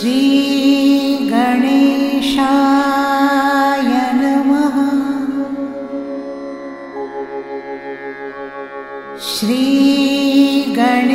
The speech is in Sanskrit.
श्री श्रीगणे